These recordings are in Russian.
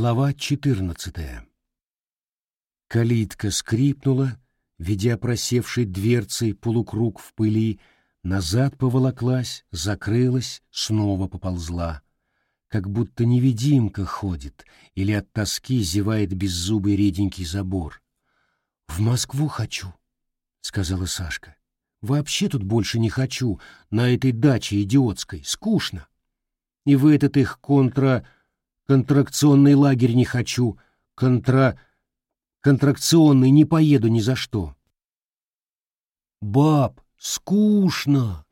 Глава четырнадцатая. Калитка скрипнула, ведя просевшей дверцей полукруг в пыли, назад поволоклась, закрылась, снова поползла. Как будто невидимка ходит или от тоски зевает беззубый реденький забор. «В Москву хочу», — сказала Сашка. «Вообще тут больше не хочу, на этой даче идиотской, скучно. И в этот их контра Контракционный лагерь не хочу. Контра... Контракционный не поеду ни за что. Баб, скучно.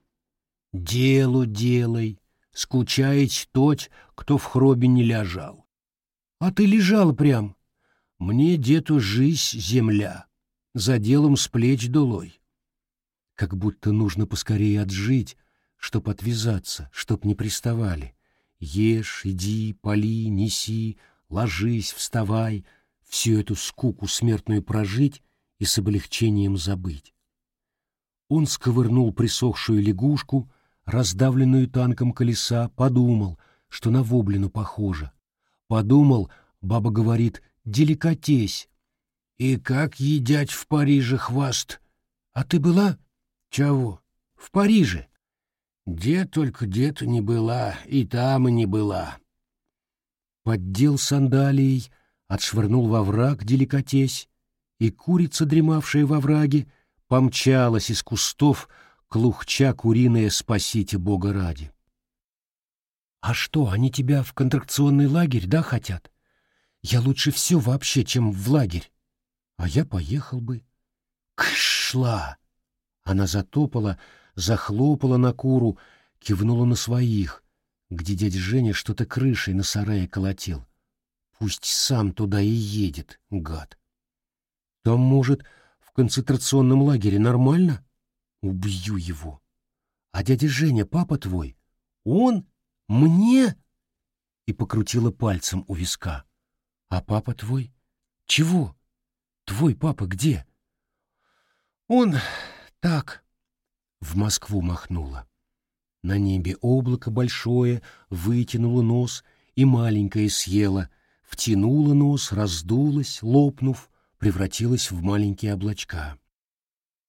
Делу делай. Скучает тот, кто в хробе не лежал. А ты лежал прям. Мне дету жизнь земля. За делом с плеч долой. Как будто нужно поскорее отжить, чтоб отвязаться, чтоб не приставали. Ешь, иди, поли, неси, ложись, вставай, всю эту скуку смертную прожить и с облегчением забыть. Он сковырнул присохшую лягушку, раздавленную танком колеса, подумал, что на воблину похоже. Подумал, баба говорит, деликатесь. И как едять в Париже хваст? А ты была? Чего? В Париже. Где только где-то не была, и там и не была. Поддел сандалией, отшвырнул во враг деликатесь, и курица, дремавшая во враге, помчалась из кустов, клухча куриная «Спасите Бога ради». «А что, они тебя в контракционный лагерь, да, хотят? Я лучше все вообще, чем в лагерь. А я поехал бы». «Кшла!» Она затопала, захлопала на куру, кивнула на своих, где дядя Женя что-то крышей на сарае колотил. Пусть сам туда и едет, гад. Там, может, в концентрационном лагере нормально? Убью его. А дядя Женя, папа твой, он? Мне? И покрутила пальцем у виска. А папа твой? Чего? Твой папа где? Он так, в Москву махнула. На небе облако большое вытянуло нос и маленькое съело, втянуло нос, раздулось, лопнув, превратилось в маленькие облачка.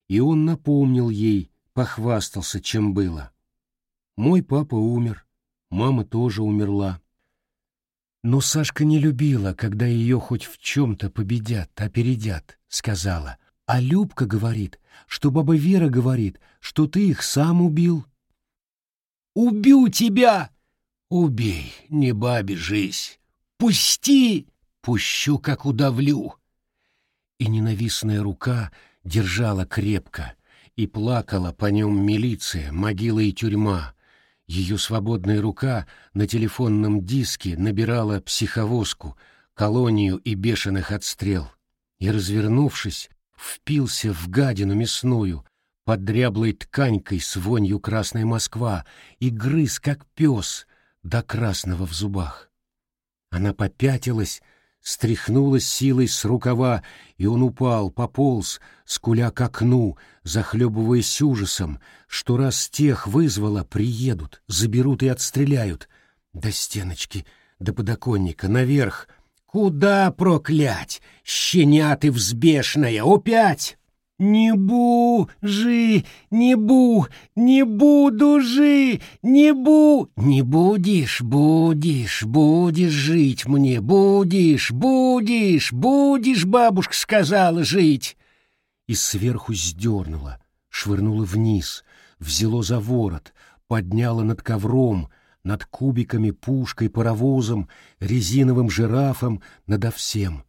И он напомнил ей, похвастался, чем было. Мой папа умер, мама тоже умерла. Но Сашка не любила, когда ее хоть в чем-то победят, опередят, сказала — а Любка говорит, что баба Вера говорит, что ты их сам убил. «Убью тебя!» «Убей, не бабе жизнь! Пусти!» «Пущу, как удавлю!» И ненавистная рука держала крепко, и плакала по нем милиция, могила и тюрьма. Ее свободная рука на телефонном диске набирала психовозку, колонию и бешеных отстрел. И, развернувшись, впился в гадину мясную, под дряблой тканькой с вонью красная Москва, и грыз, как пес, до красного в зубах. Она попятилась, стряхнулась силой с рукава, и он упал, пополз, скуля к окну, захлебываясь ужасом, что раз тех вызвала, приедут, заберут и отстреляют. До стеночки, до подоконника, наверх — Куда проклять, щеня ты взбешная, опять? Не бу, жи, не бу, не буду жи, не бу, не будешь, будешь, будешь жить мне, будешь, будешь, будешь, бабушка сказала жить. И сверху сдернула, швырнула вниз, взяло за ворот, подняла над ковром, над кубиками, пушкой, паровозом, резиновым жирафом, надо всем.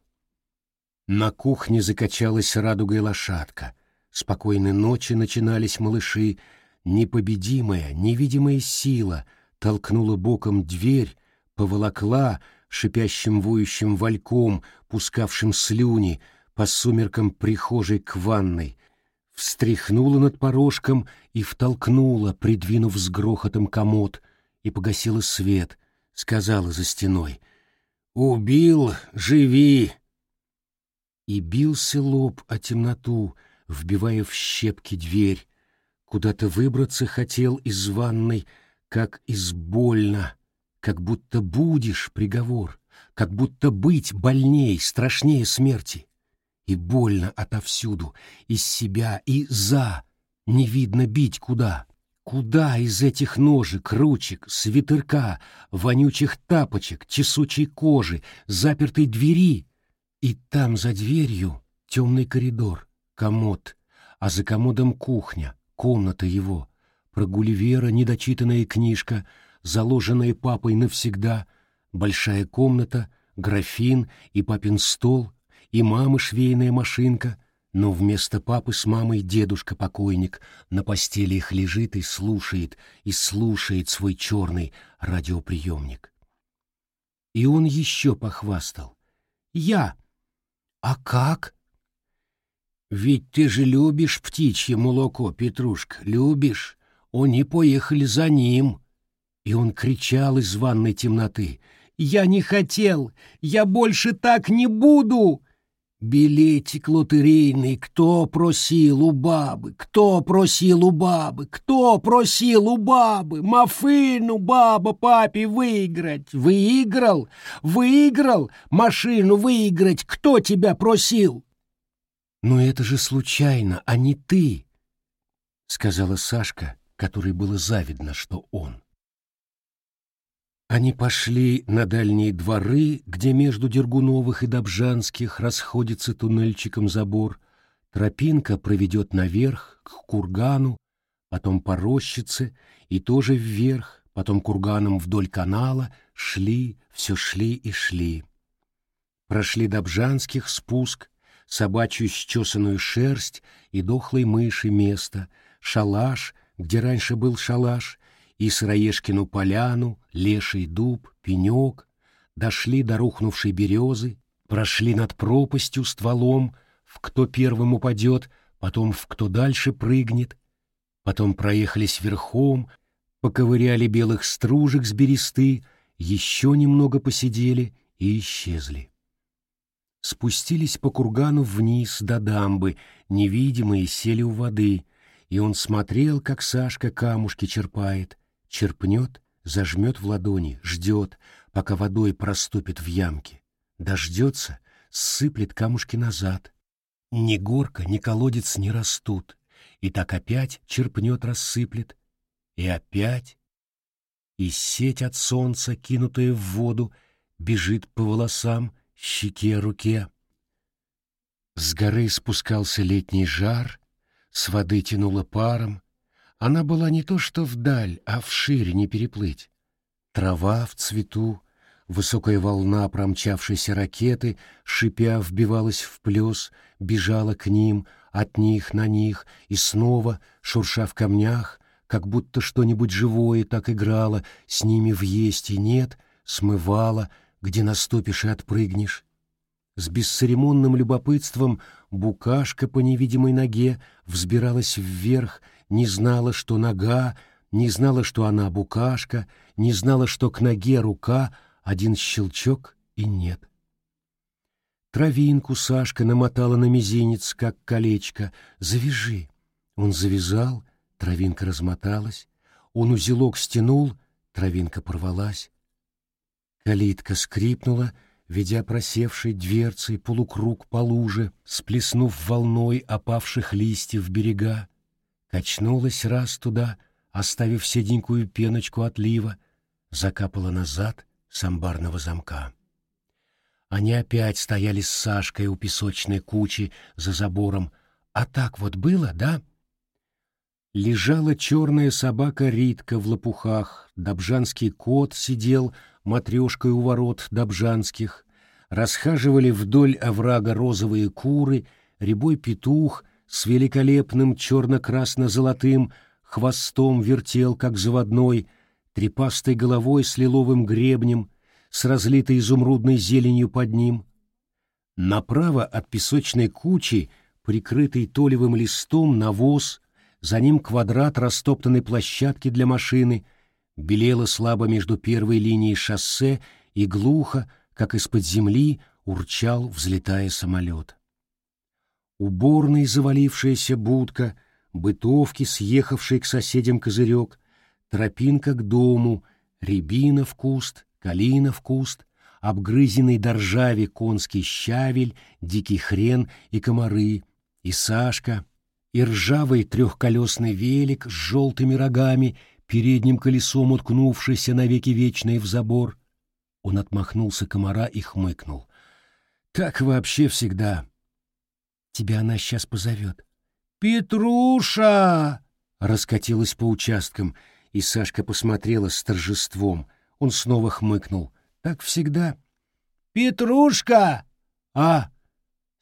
На кухне закачалась радугой лошадка. Спокойной ночи начинались малыши. Непобедимая, невидимая сила толкнула боком дверь, поволокла шипящим воющим вальком, пускавшим слюни, по сумеркам прихожей к ванной, встряхнула над порожком и втолкнула, придвинув с грохотом комод — и погасила свет, сказала за стеной «Убил, живи!» И бился лоб о темноту, вбивая в щепки дверь. Куда-то выбраться хотел из ванной, как из больно, как будто будешь приговор, как будто быть больней, страшнее смерти. И больно отовсюду, из себя и за, не видно бить куда. Куда из этих ножек, ручек, свитерка, вонючих тапочек, чесучей кожи, запертой двери? И там за дверью темный коридор, комод, а за комодом кухня, комната его, про Гулливера недочитанная книжка, заложенная папой навсегда, большая комната, графин и папин стол, и мамы швейная машинка, но вместо папы с мамой дедушка-покойник на постели их лежит и слушает, и слушает свой черный радиоприемник. И он еще похвастал. «Я! А как?» «Ведь ты же любишь птичье молоко, Петрушка, любишь? Они поехали за ним!» И он кричал из ванной темноты. «Я не хотел! Я больше так не буду!» Билетик лотерейный кто просил у бабы, кто просил у бабы, кто просил у бабы, мафину баба папе выиграть. Выиграл, выиграл, машину выиграть, кто тебя просил? Но это же случайно, а не ты, сказала Сашка, которой было завидно, что он. Они пошли на дальние дворы, где между Дергуновых и Добжанских расходится туннельчиком забор. Тропинка проведет наверх, к кургану, потом по рощице и тоже вверх, потом курганом вдоль канала, шли, все шли и шли. Прошли Добжанских спуск, собачью счесанную шерсть и дохлой мыши место, шалаш, где раньше был шалаш, и Сыроежкину поляну, леший дуб, пенек, дошли до рухнувшей березы, прошли над пропастью стволом, в кто первым упадет, потом в кто дальше прыгнет, потом проехались верхом, поковыряли белых стружек с бересты, еще немного посидели и исчезли. Спустились по кургану вниз до дамбы, невидимые сели у воды, и он смотрел, как Сашка камушки черпает, черпнет, зажмет в ладони, ждет, пока водой проступит в ямке. Дождется, сыплет камушки назад. Ни горка, ни колодец не растут. И так опять черпнет, рассыплет. И опять. И сеть от солнца, кинутая в воду, бежит по волосам, щеке, руке. С горы спускался летний жар, с воды тянуло паром, она была не то что вдаль, а вширь не переплыть. Трава в цвету, высокая волна промчавшейся ракеты, шипя, вбивалась в плес, бежала к ним, от них на них, и снова, шурша в камнях, как будто что-нибудь живое так играло, с ними в есть и нет, смывала, где наступишь и отпрыгнешь. С бесцеремонным любопытством букашка по невидимой ноге взбиралась вверх не знала, что нога, не знала, что она букашка, не знала, что к ноге рука, один щелчок и нет. Травинку Сашка намотала на мизинец, как колечко. «Завяжи!» Он завязал, травинка размоталась. Он узелок стянул, травинка порвалась. Калитка скрипнула, ведя просевшей дверцей полукруг по луже, сплеснув волной опавших листьев берега качнулась раз туда, оставив седенькую пеночку отлива, закапала назад с амбарного замка. Они опять стояли с Сашкой у песочной кучи за забором. А так вот было, да? Лежала черная собака Ритка в лопухах, добжанский кот сидел матрешкой у ворот добжанских, расхаживали вдоль оврага розовые куры, рябой петух с великолепным черно-красно-золотым хвостом вертел, как заводной, трепастой головой с лиловым гребнем, с разлитой изумрудной зеленью под ним. Направо от песочной кучи, прикрытый толевым листом, навоз, за ним квадрат растоптанной площадки для машины, белело слабо между первой линией шоссе и глухо, как из-под земли, урчал, взлетая самолет уборной завалившаяся будка, бытовки, съехавший к соседям козырек, тропинка к дому, рябина в куст, калина в куст, обгрызенный до ржави конский щавель, дикий хрен и комары, и Сашка, и ржавый трехколесный велик с желтыми рогами, передним колесом уткнувшийся навеки вечный в забор. Он отмахнулся комара и хмыкнул. «Так вообще всегда. Тебя она сейчас позовет». «Петруша!» — раскатилась по участкам, и Сашка посмотрела с торжеством. Он снова хмыкнул. «Так всегда». «Петрушка! А,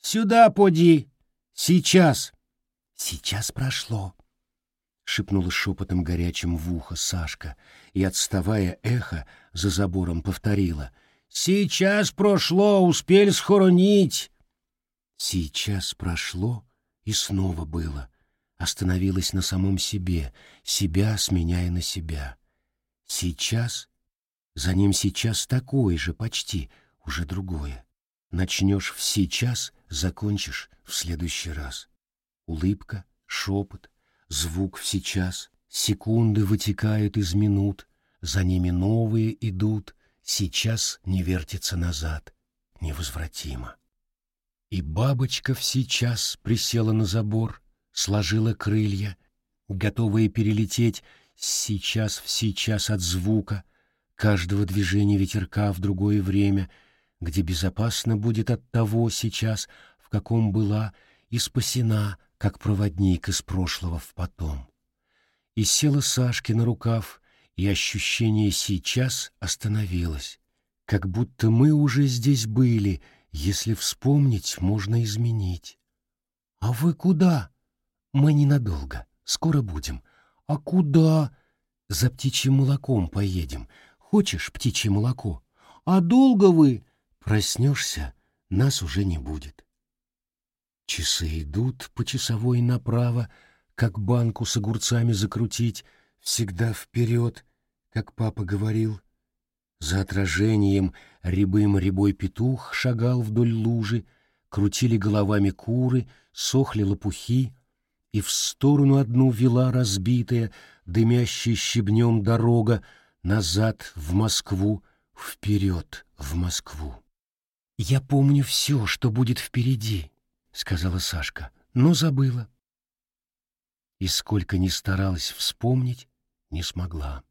сюда поди! Сейчас!» «Сейчас прошло!» — шепнула шепотом горячим в ухо Сашка, и, отставая эхо, за забором повторила. «Сейчас прошло, успели схоронить!» Сейчас прошло, и снова было. Остановилась на самом себе, себя сменяя на себя. Сейчас, за ним сейчас такое же почти, уже другое. Начнешь в сейчас, закончишь в следующий раз. Улыбка, шепот, звук в сейчас, секунды вытекают из минут, за ними новые идут, сейчас не вертится назад, невозвратимо. И бабочка сейчас присела на забор, сложила крылья, готовые перелететь сейчас в сейчас от звука, каждого движения ветерка в другое время — где безопасно будет от того сейчас, в каком была, и спасена, как проводник из прошлого в потом. И села Сашке на рукав, и ощущение сейчас остановилось, как будто мы уже здесь были, если вспомнить, можно изменить. «А вы куда?» «Мы ненадолго, скоро будем». «А куда?» «За птичьим молоком поедем. Хочешь птичье молоко?» «А долго вы?» Проснешься, нас уже не будет. Часы идут по часовой направо, как банку с огурцами закрутить, всегда вперед, как папа говорил. За отражением рябым рябой петух шагал вдоль лужи, крутили головами куры, сохли лопухи, и в сторону одну вела разбитая, дымящая щебнем дорога, назад в Москву, вперед в Москву. «Я помню все, что будет впереди», — сказала Сашка, — «но забыла». И сколько ни старалась вспомнить, не смогла.